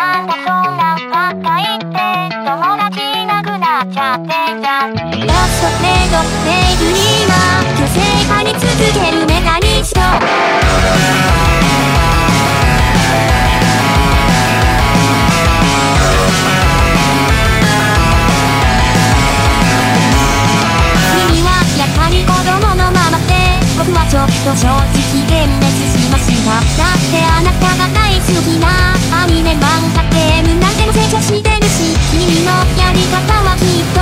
あんたそんなんばっか言って友達いなくなっちゃってんじゃん。ラストレードレイブリーマー虚勢派に続けるメカニスト君はやはり子供のままで。僕はちょっと正直幻滅だってあなたが大好きなアニメ漫画ゲームなんても成長してるし君のやり方はきっと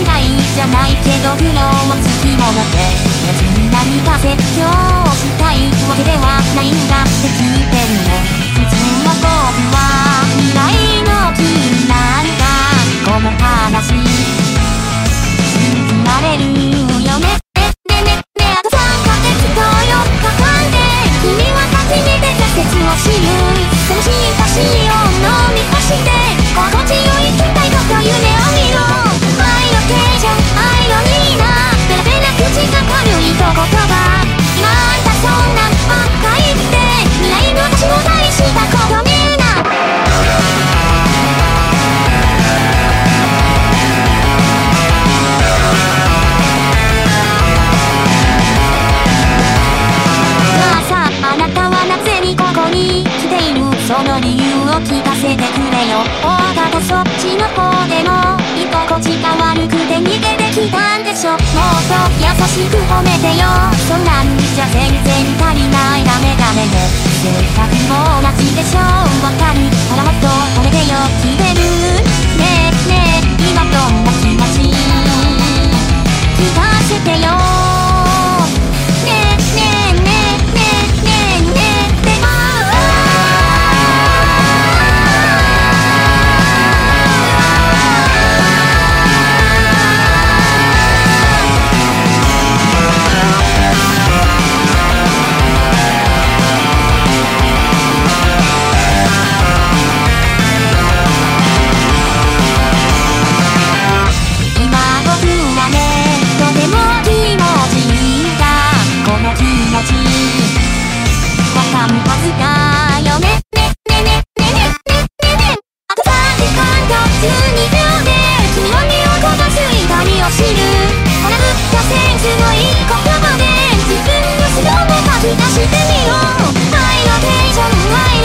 間違いじゃないけど苦労もつきもので別に何か説教をしたいわけではないんだって聞いてるね。の理由を聞かせてくれよ。大型そっちの方でも居心地が悪くて逃げてきたんでしょ。もっと優しく褒めてよ。愛いよ。ないわけじゃない。